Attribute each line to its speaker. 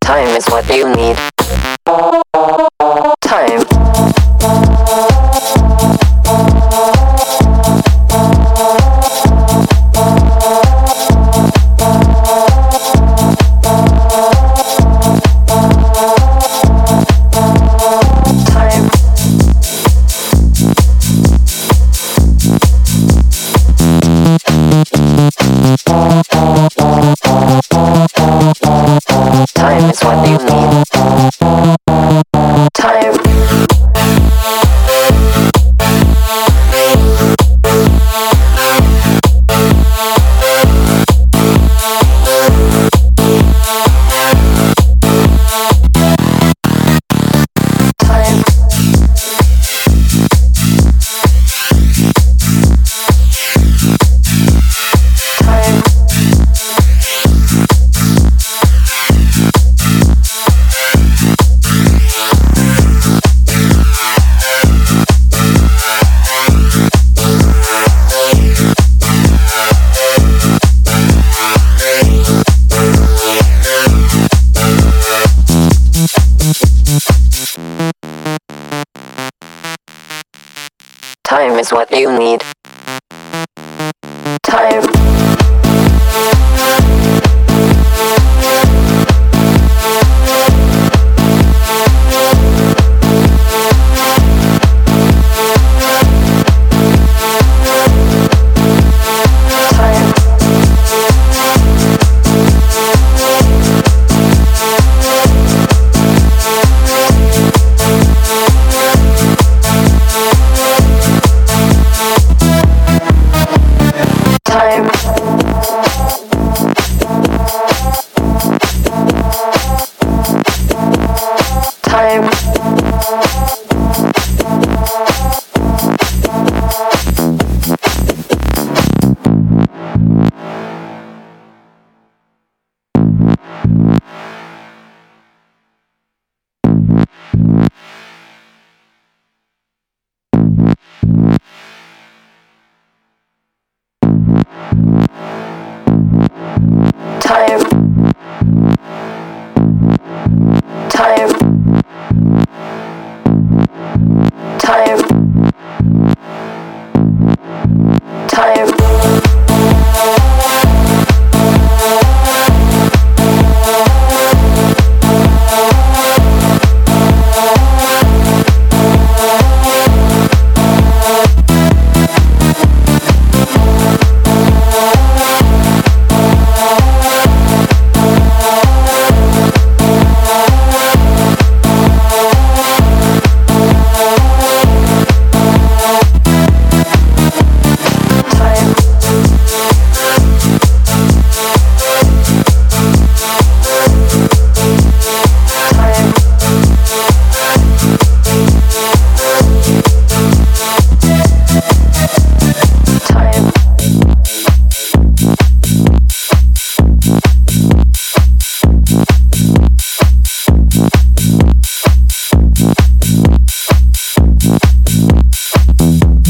Speaker 1: Time is what you need. is what you need. Time.